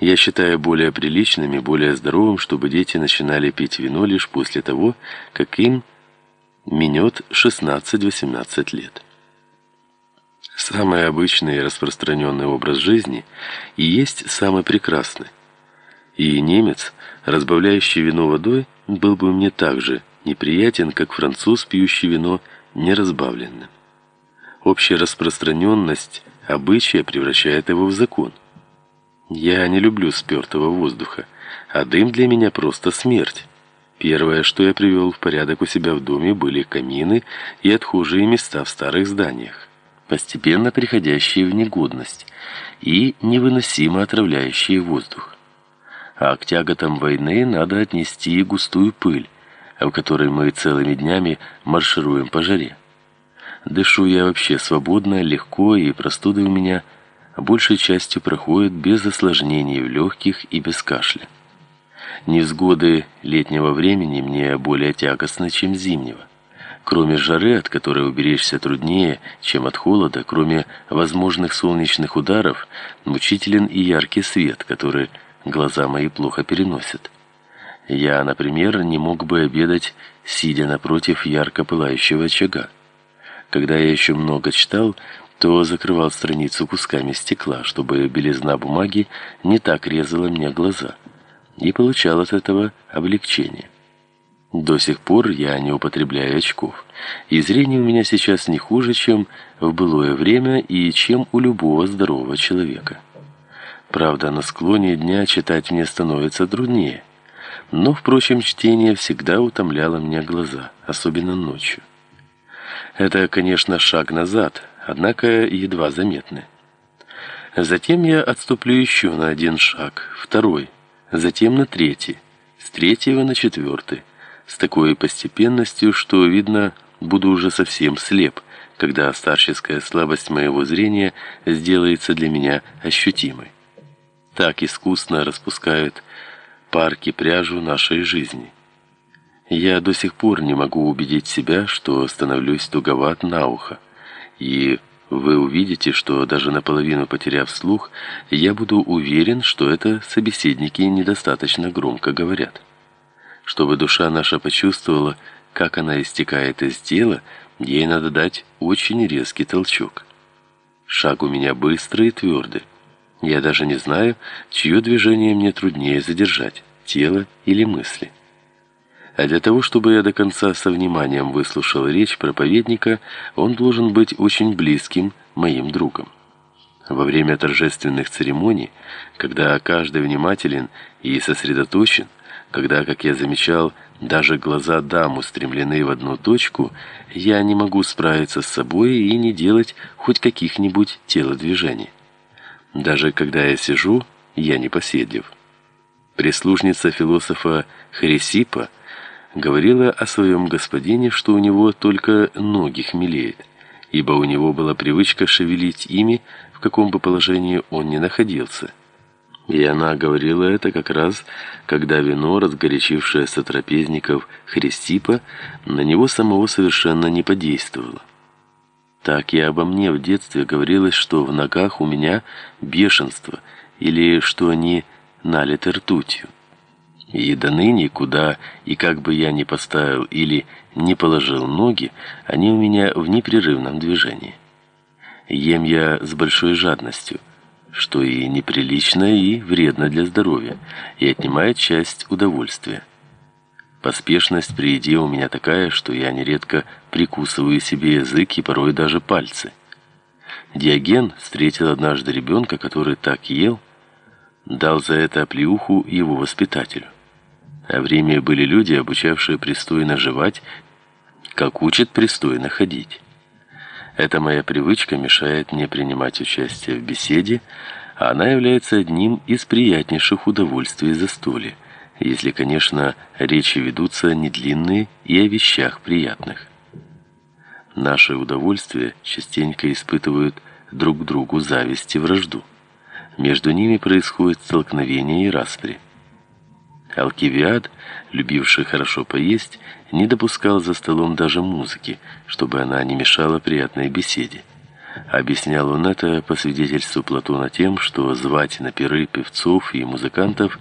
Я считаю более приличным и более здоровым, чтобы дети начинали пить вино лишь после того, как им минет 16-18 лет. Самый обычный и распространенный образ жизни и есть самый прекрасный. И немец, разбавляющий вино водой, был бы мне так же неприятен, как француз, пьющий вино неразбавленным. Общая распространенность обычая превращает его в закон. Я не люблю спертого воздуха, а дым для меня просто смерть. Первое, что я привел в порядок у себя в доме, были камины и отхожие места в старых зданиях, постепенно приходящие в негодность и невыносимо отравляющие воздух. А к тяготам войны надо отнести густую пыль, в которой мы целыми днями маршируем по жаре. Дышу я вообще свободно, легко, и простуды у меня большей частью проходят без осложнений в легких и без кашля. Невзгоды летнего времени мне более тягостны, чем зимнего. Кроме жары, от которой уберечься труднее, чем от холода, кроме возможных солнечных ударов, мучителен и яркий свет, который глаза мои плохо переносят. Я, например, не мог бы обедать, сидя напротив ярко пылающего очага. Когда я еще много читал, то закрывал страницу кусками стекла, чтобы белизна бумаги не так резала мне глаза и получал от этого облегчение. До сих пор я не употребляю очков, и зрение у меня сейчас не хуже, чем в былое время и чем у любого здорового человека. Правда, на склоне дня читать мне становится труднее, но, впрочем, чтение всегда утомляло мне глаза, особенно ночью. Это, конечно, шаг назад, однако едва заметный. Затем я отступлю еще на один шаг, второй, затем на третий, с третьего на четвертый, с такой постепенностью, что, видно, буду уже совсем слеп, когда старческая слабость моего зрения сделается для меня ощутимой. Так искусно распускают парки пряжу нашей жизни. Я до сих пор не могу убедить себя, что становлюсь туговат на ухо, и вы увидите, что даже наполовину потеряв слух, я буду уверен, что это собеседники недостаточно громко говорят. Чтобы душа наша почувствовала, как она истекает из тела, ей надо дать очень резкий толчок. Шаг у меня быстрый и твердый. Я даже не знаю, чье движение мне труднее задержать, тело или мысли. А для того, чтобы я до конца со вниманием выслушал речь проповедника, он должен быть очень близким моим другом. Во время торжественных церемоний, когда каждый внимателен и сосредоточен, когда, как я замечал, даже глаза дам устремлены в одну точку, я не могу справиться с собой и не делать хоть каких-нибудь телодвижений. Даже когда я сижу, я не поседлив. Прислужница философа Хрисипа говорила о своем господине, что у него только ноги хмелеют, ибо у него была привычка шевелить ими, в каком бы положении он ни находился. И она говорила это как раз, когда вино, разгорячившее сотрапезников Христипа, на него самого совершенно не подействовало. Так и обо мне в детстве говорилось, что в ногах у меня бешенство, или что они налиты ртутью. И до ныне, куда и как бы я ни поставил или не положил ноги, они у меня в непрерывном движении. Ем я с большой жадностью, что и неприлично, и вредно для здоровья, и отнимает часть удовольствия. Поспешность при еде у меня такая, что я нередко прикусываю себе язык и порой даже пальцы. Диоген встретил однажды ребенка, который так ел, дал за это оплеуху его воспитателю. А в Риме были люди, обучавшие пристойно жевать, как учат пристойно ходить. Эта моя привычка мешает мне принимать участие в беседе, а она является одним из приятнейших удовольствий застолья, если, конечно, речи ведутся не длинные и о вещах приятных. Наши удовольствия частенько испытывают друг другу зависть и вражду. Между ними происходит столкновение и распри. Алкивиад, любивший хорошо поесть, не допускал за столом даже музыки, чтобы она не мешала приятной беседе. Объяснял он это по свидетельству Платона тем, что звать на пиры певцов и музыкантов